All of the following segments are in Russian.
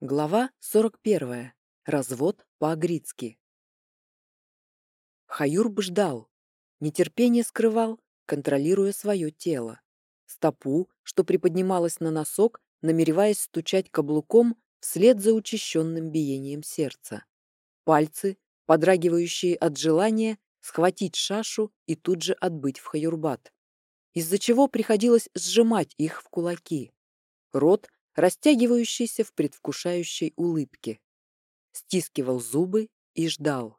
Глава 41. Развод по-агрицки. Хаюрб ждал. Нетерпение скрывал, контролируя свое тело. Стопу, что приподнималась на носок, намереваясь стучать каблуком вслед за учащенным биением сердца. Пальцы, подрагивающие от желания, схватить шашу и тут же отбыть в Хаюрбат. Из-за чего приходилось сжимать их в кулаки. Рот растягивающийся в предвкушающей улыбке. Стискивал зубы и ждал.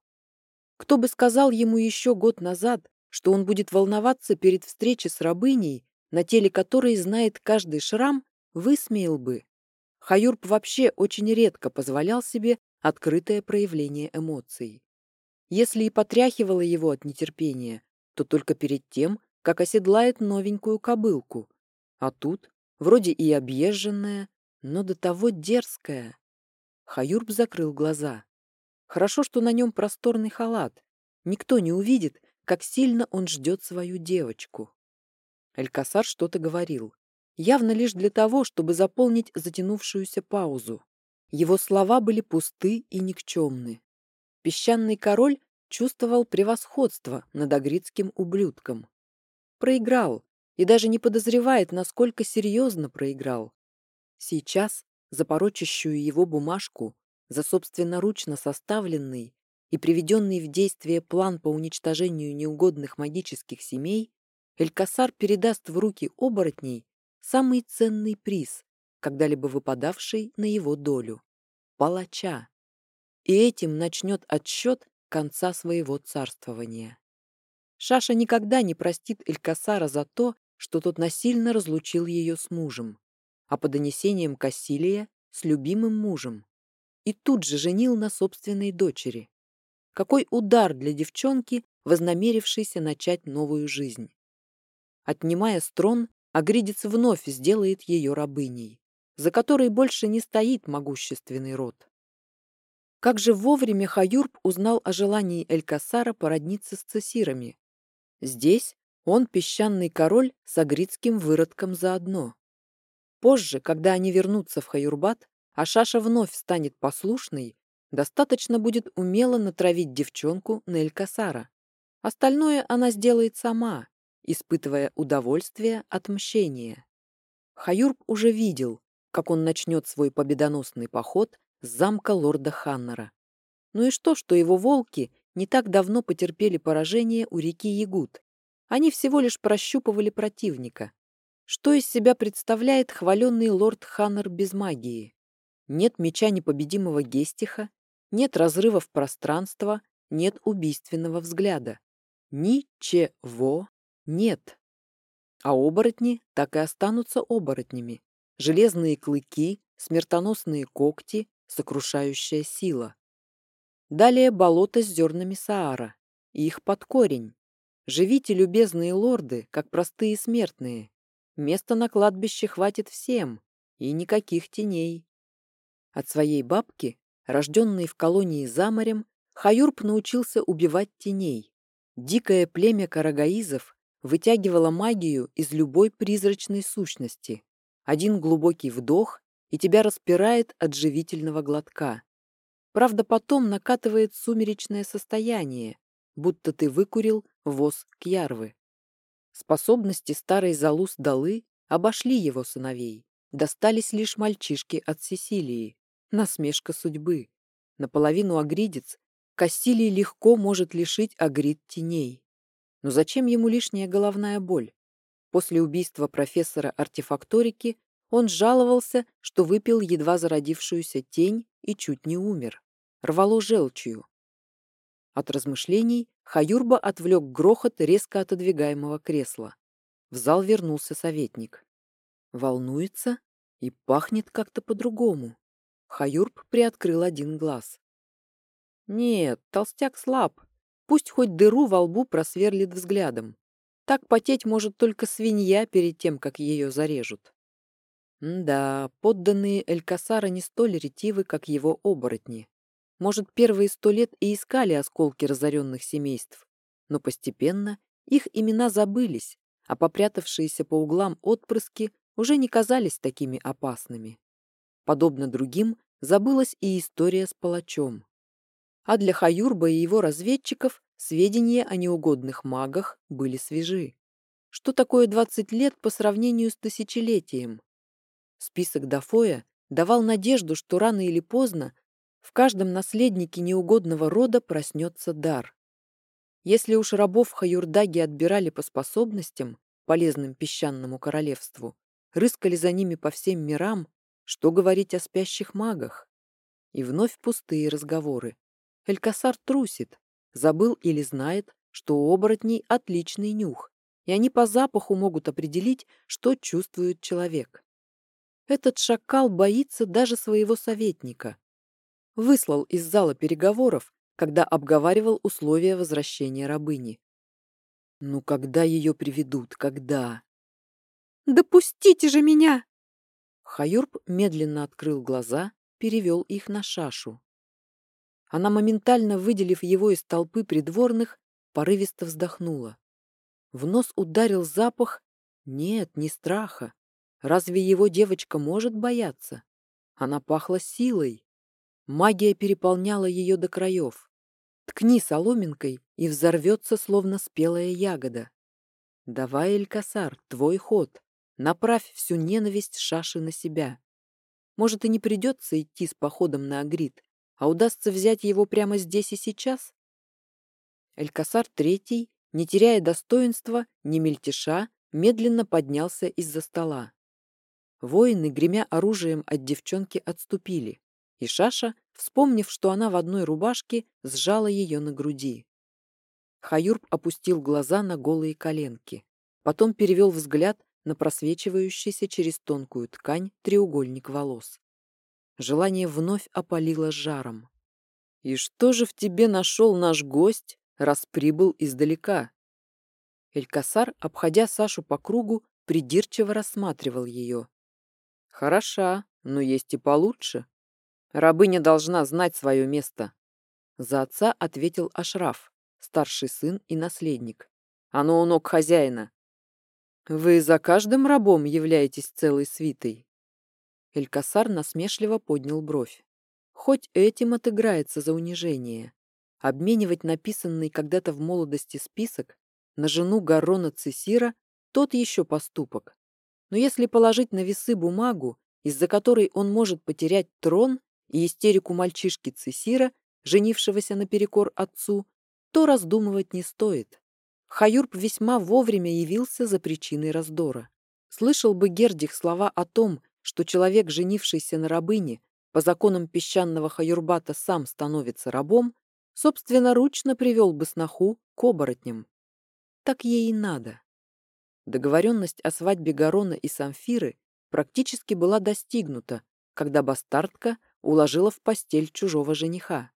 Кто бы сказал ему еще год назад, что он будет волноваться перед встречей с рабыней, на теле которой знает каждый шрам, высмеял бы. Хаюрб вообще очень редко позволял себе открытое проявление эмоций. Если и потряхивало его от нетерпения, то только перед тем, как оседлает новенькую кобылку. А тут вроде и объезженная, но до того дерзкая. Хаюрб закрыл глаза. Хорошо, что на нем просторный халат. Никто не увидит, как сильно он ждет свою девочку. Элькасар что-то говорил. Явно лишь для того, чтобы заполнить затянувшуюся паузу. Его слова были пусты и никчемны. Песчаный король чувствовал превосходство над агритским ублюдком. Проиграл, и даже не подозревает, насколько серьезно проиграл. Сейчас за порочащую его бумажку, за собственноручно составленный и приведенный в действие план по уничтожению неугодных магических семей, Элькасар передаст в руки оборотней самый ценный приз, когда-либо выпадавший на его долю – палача. И этим начнет отсчет конца своего царствования. Шаша никогда не простит Элькасара за то, что тот насильно разлучил ее с мужем, а по донесениям Кассилия с любимым мужем, и тут же женил на собственной дочери. Какой удар для девчонки, вознамерившейся начать новую жизнь. Отнимая строн, Агридец вновь сделает ее рабыней, за которой больше не стоит могущественный род. Как же вовремя Хаюрб узнал о желании Элькасара породниться с цесирами. Здесь он песчаный король с агритским выродком заодно. Позже, когда они вернутся в Хаюрбат, а Шаша вновь станет послушной, достаточно будет умело натравить девчонку на Элькасара. Остальное она сделает сама, испытывая удовольствие от мщения. Хаюрб уже видел, как он начнет свой победоносный поход с замка лорда Ханнера. Ну и что, что его волки не так давно потерпели поражение у реки Ягут, они всего лишь прощупывали противника. Что из себя представляет хваленный лорд Ханнер без магии? Нет меча непобедимого Гестиха, нет разрывов пространства, нет убийственного взгляда. Ничего нет. А оборотни так и останутся оборотнями. Железные клыки, смертоносные когти, сокрушающая сила. Далее болото с зернами Саара их под корень. Живите, любезные лорды, как простые смертные. Места на кладбище хватит всем, и никаких теней. От своей бабки, рожденной в колонии за морем, Хаюрб научился убивать теней. Дикое племя карагаизов вытягивало магию из любой призрачной сущности. Один глубокий вдох, и тебя распирает от живительного глотка. Правда, потом накатывает сумеречное состояние, будто ты выкурил воз кьярвы. Способности старой Залус Далы обошли его сыновей. Достались лишь мальчишки от Сесилии. Насмешка судьбы. Наполовину агридец Кассилий легко может лишить агрид теней. Но зачем ему лишняя головная боль? После убийства профессора артефакторики он жаловался, что выпил едва зародившуюся тень и чуть не умер. Рвало желчью. От размышлений Хаюрба отвлек грохот резко отодвигаемого кресла. В зал вернулся советник. Волнуется и пахнет как-то по-другому. Хаюрб приоткрыл один глаз. Нет, толстяк слаб. Пусть хоть дыру во лбу просверлит взглядом. Так потеть может только свинья перед тем, как ее зарежут. М да, подданные Элькасара не столь ретивы, как его оборотни. Может, первые сто лет и искали осколки разоренных семейств, но постепенно их имена забылись, а попрятавшиеся по углам отпрыски уже не казались такими опасными. Подобно другим, забылась и история с палачом. А для Хаюрба и его разведчиков сведения о неугодных магах были свежи. Что такое 20 лет по сравнению с тысячелетием? Список Дафоя давал надежду, что рано или поздно в каждом наследнике неугодного рода проснется дар. Если уж рабов Хаюрдаги отбирали по способностям, полезным песчаному королевству, рыскали за ними по всем мирам, что говорить о спящих магах? И вновь пустые разговоры. Элькасар трусит, забыл или знает, что у оборотней отличный нюх, и они по запаху могут определить, что чувствует человек. Этот шакал боится даже своего советника. Выслал из зала переговоров, когда обговаривал условия возвращения рабыни. Ну, когда ее приведут, когда? «Допустите же меня!» Хаюрб медленно открыл глаза, перевел их на Шашу. Она, моментально выделив его из толпы придворных, порывисто вздохнула. В нос ударил запах... Нет, не страха. Разве его девочка может бояться? Она пахла силой. Магия переполняла ее до краев. Ткни соломинкой, и взорвется, словно спелая ягода. Давай, Элькасар, твой ход. Направь всю ненависть Шаши на себя. Может, и не придется идти с походом на Агрид, а удастся взять его прямо здесь и сейчас? Элькасар Третий, не теряя достоинства, не мельтеша, медленно поднялся из-за стола. Воины, гремя оружием от девчонки, отступили, и Шаша, вспомнив, что она в одной рубашке, сжала ее на груди. Хаюрб опустил глаза на голые коленки, потом перевел взгляд на просвечивающийся через тонкую ткань треугольник волос. Желание вновь опалило жаром. «И что же в тебе нашел наш гость, раз прибыл издалека?» Элькасар, обходя Сашу по кругу, придирчиво рассматривал ее. «Хороша, но есть и получше. Рабыня должна знать свое место». За отца ответил Ашраф, старший сын и наследник. «Оно у ног хозяина. «Вы за каждым рабом являетесь целой свитой?» Элькасар насмешливо поднял бровь. Хоть этим отыграется за унижение. Обменивать написанный когда-то в молодости список на жену Гарона Цесира – тот еще поступок. Но если положить на весы бумагу, из-за которой он может потерять трон и истерику мальчишки Цесира, женившегося наперекор отцу, то раздумывать не стоит. Хаюрб весьма вовремя явился за причиной раздора. Слышал бы Гердих слова о том, что человек, женившийся на рабыне, по законам песчаного Хаюрбата сам становится рабом, собственноручно привел бы сноху к оборотням. Так ей и надо. Договоренность о свадьбе Гарона и Самфиры практически была достигнута, когда бастардка уложила в постель чужого жениха.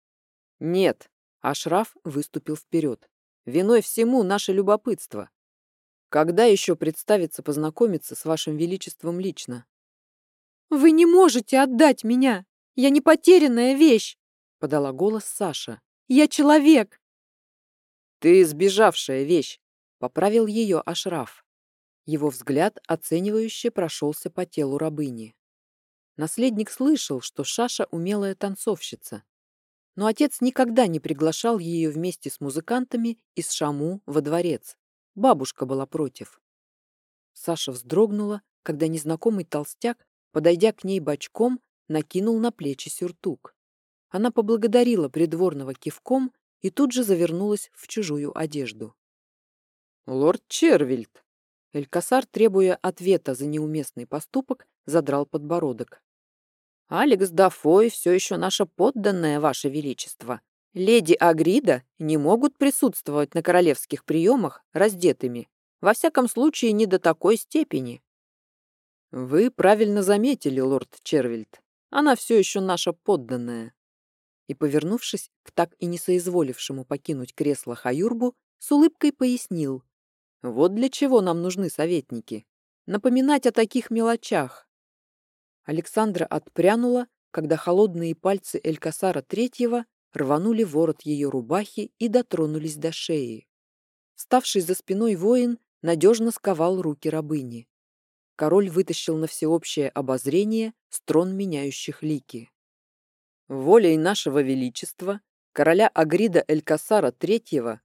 Нет, Ашраф выступил вперед. Виной всему наше любопытство. Когда еще представится познакомиться с вашим величеством лично? «Вы не можете отдать меня! Я не потерянная вещь!» — подала голос Саша. «Я человек!» «Ты сбежавшая вещь!» — поправил ее Ашраф. Его взгляд оценивающе прошелся по телу рабыни. Наследник слышал, что Шаша умелая танцовщица, но отец никогда не приглашал ее вместе с музыкантами из Шаму во дворец. Бабушка была против. Саша вздрогнула, когда незнакомый толстяк, подойдя к ней бочком, накинул на плечи сюртук. Она поблагодарила придворного кивком и тут же завернулась в чужую одежду. «Лорд Червильд!» Элькасар, требуя ответа за неуместный поступок, задрал подбородок. Алекс Дафой все еще наша подданная, Ваше Величество. Леди Агрида не могут присутствовать на королевских приемах раздетыми. Во всяком случае, не до такой степени. Вы правильно заметили, лорд Червильд. Она все еще наша подданная. И, повернувшись к так и не соизволившему покинуть кресло Хаюрбу, с улыбкой пояснил. Вот для чего нам нужны советники. Напоминать о таких мелочах, Александра отпрянула, когда холодные пальцы Элькасара Третьего рванули ворот ее рубахи и дотронулись до шеи. Вставший за спиной воин надежно сковал руки рабыни. Король вытащил на всеобщее обозрение строн меняющих лики. волей нашего величества, короля Агрида Элькасара III,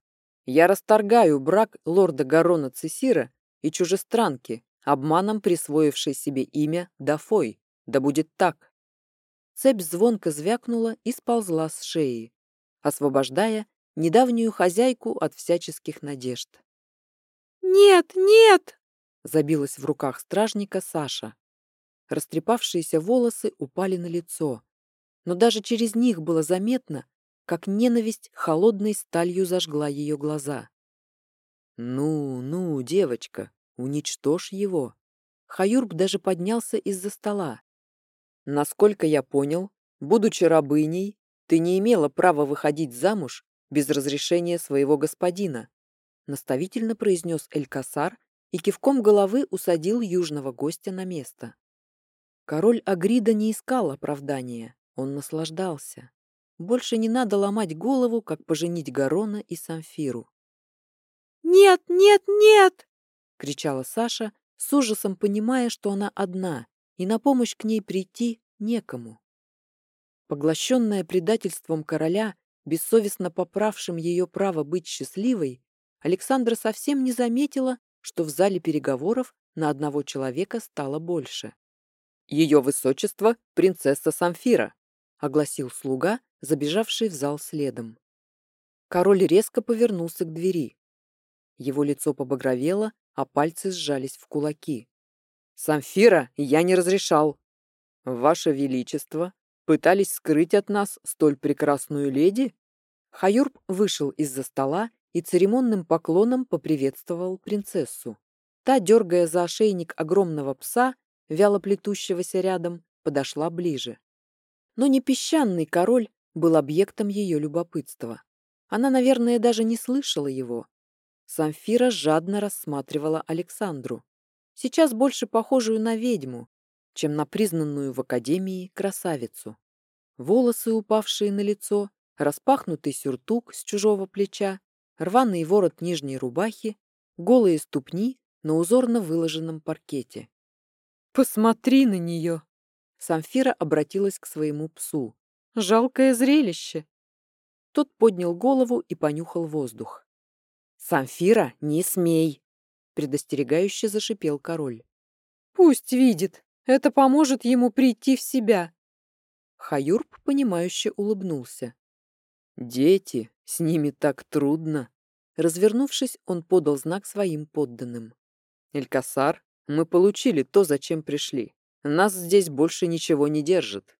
я расторгаю брак лорда Гарона Цесира и чужестранки, обманом присвоившей себе имя Дафой. Да будет так. Цепь звонко звякнула и сползла с шеи, освобождая недавнюю хозяйку от всяческих надежд. «Нет, нет!» — забилась в руках стражника Саша. Растрепавшиеся волосы упали на лицо, но даже через них было заметно, как ненависть холодной сталью зажгла ее глаза. «Ну, ну, девочка, уничтожь его!» Хаюрб даже поднялся из-за стола. «Насколько я понял, будучи рабыней, ты не имела права выходить замуж без разрешения своего господина», наставительно произнес Элькасар и кивком головы усадил южного гостя на место. Король Агрида не искал оправдания, он наслаждался. Больше не надо ломать голову, как поженить Гарона и Самфиру. «Нет, нет, нет!» — кричала Саша, с ужасом понимая, что она одна, и на помощь к ней прийти некому. Поглощенная предательством короля, бессовестно поправшим ее право быть счастливой, Александра совсем не заметила, что в зале переговоров на одного человека стало больше. «Ее высочество — принцесса Самфира», — огласил слуга, забежавший в зал следом. Король резко повернулся к двери. Его лицо побагровело, а пальцы сжались в кулаки. «Самфира я не разрешал!» «Ваше Величество, пытались скрыть от нас столь прекрасную леди?» Хаюрб вышел из-за стола и церемонным поклоном поприветствовал принцессу. Та, дергая за ошейник огромного пса, вяло плетущегося рядом, подошла ближе. Но не песчаный король был объектом ее любопытства. Она, наверное, даже не слышала его. Самфира жадно рассматривала Александру, сейчас больше похожую на ведьму, чем на признанную в академии красавицу. Волосы, упавшие на лицо, распахнутый сюртук с чужого плеча, рваный ворот нижней рубахи, голые ступни на узорно выложенном паркете. «Посмотри на нее!» Самфира обратилась к своему псу. Жалкое зрелище. Тот поднял голову и понюхал воздух. «Самфира, не смей!» Предостерегающе зашипел король. «Пусть видит. Это поможет ему прийти в себя». Хаюрб, понимающе улыбнулся. «Дети, с ними так трудно!» Развернувшись, он подал знак своим подданным. «Элькасар, мы получили то, зачем пришли. Нас здесь больше ничего не держит».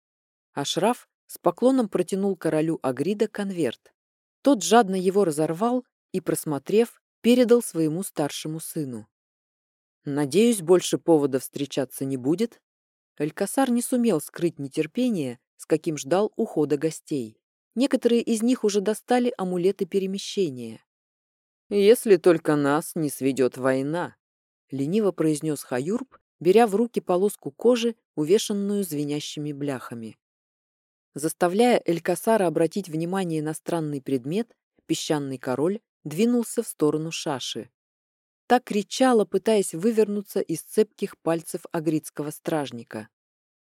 Ашраф с поклоном протянул королю Агрида конверт. Тот жадно его разорвал и, просмотрев, передал своему старшему сыну. «Надеюсь, больше повода встречаться не будет?» Алькасар не сумел скрыть нетерпение, с каким ждал ухода гостей. Некоторые из них уже достали амулеты перемещения. «Если только нас не сведет война», — лениво произнес Хаюрб, беря в руки полоску кожи, увешанную звенящими бляхами. Заставляя Элькасара обратить внимание на странный предмет, песчаный король двинулся в сторону Шаши. Так кричала, пытаясь вывернуться из цепких пальцев агритского стражника.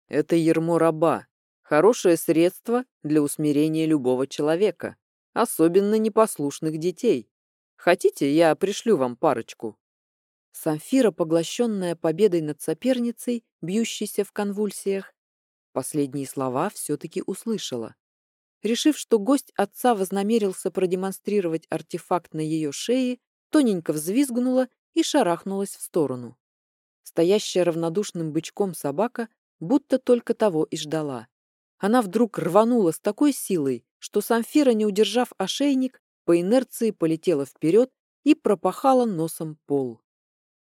«Это ермо раба. Хорошее средство для усмирения любого человека, особенно непослушных детей. Хотите, я пришлю вам парочку?» Самфира, поглощенная победой над соперницей, бьющейся в конвульсиях, Последние слова все-таки услышала. Решив, что гость отца вознамерился продемонстрировать артефакт на ее шее, тоненько взвизгнула и шарахнулась в сторону. Стоящая равнодушным бычком собака будто только того и ждала. Она вдруг рванула с такой силой, что Самфира, не удержав ошейник, по инерции полетела вперед и пропахала носом пол.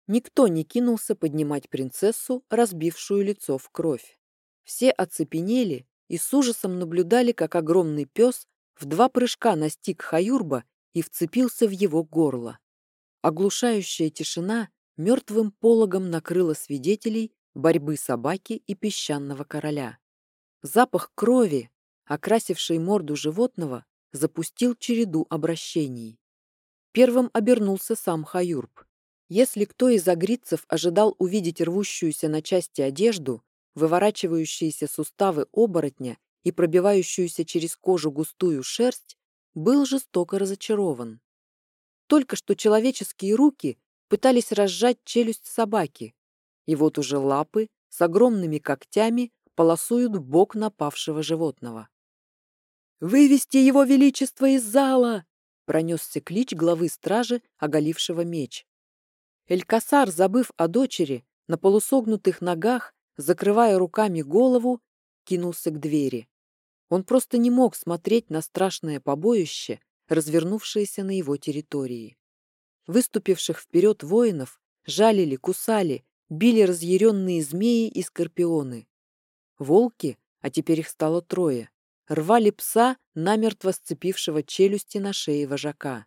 Никто не кинулся поднимать принцессу, разбившую лицо в кровь. Все оцепенели и с ужасом наблюдали, как огромный пес в два прыжка настиг Хаюрба и вцепился в его горло. Оглушающая тишина мертвым пологом накрыла свидетелей борьбы собаки и песчаного короля. Запах крови, окрасивший морду животного, запустил череду обращений. Первым обернулся сам Хаюрб. Если кто из агрицев ожидал увидеть рвущуюся на части одежду, выворачивающиеся суставы оборотня и пробивающуюся через кожу густую шерсть, был жестоко разочарован. Только что человеческие руки пытались разжать челюсть собаки, и вот уже лапы с огромными когтями полосуют бок напавшего животного. «Вывести его величество из зала!» пронесся клич главы стражи, оголившего меч. Элькасар, забыв о дочери, на полусогнутых ногах, закрывая руками голову, кинулся к двери. Он просто не мог смотреть на страшное побоище, развернувшееся на его территории. Выступивших вперед воинов жалили, кусали, били разъяренные змеи и скорпионы. Волки, а теперь их стало трое, рвали пса, намертво сцепившего челюсти на шее вожака.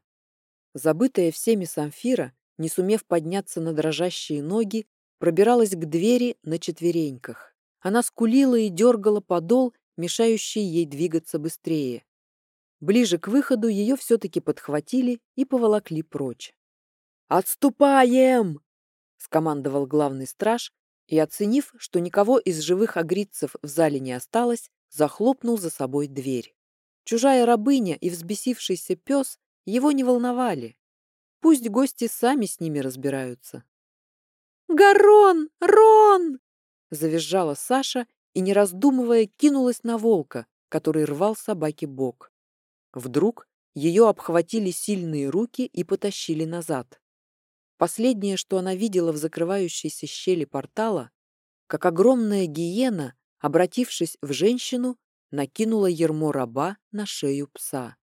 Забытая всеми Самфира, не сумев подняться на дрожащие ноги, пробиралась к двери на четвереньках. Она скулила и дергала подол, мешающий ей двигаться быстрее. Ближе к выходу ее все-таки подхватили и поволокли прочь. «Отступаем!» — скомандовал главный страж и, оценив, что никого из живых агрицев в зале не осталось, захлопнул за собой дверь. Чужая рабыня и взбесившийся пес его не волновали. Пусть гости сами с ними разбираются. «Гарон! Рон!» Завизжала Саша и, не раздумывая, кинулась на волка, который рвал собаке бок. Вдруг ее обхватили сильные руки и потащили назад. Последнее, что она видела в закрывающейся щели портала, как огромная гиена, обратившись в женщину, накинула ермо раба на шею пса.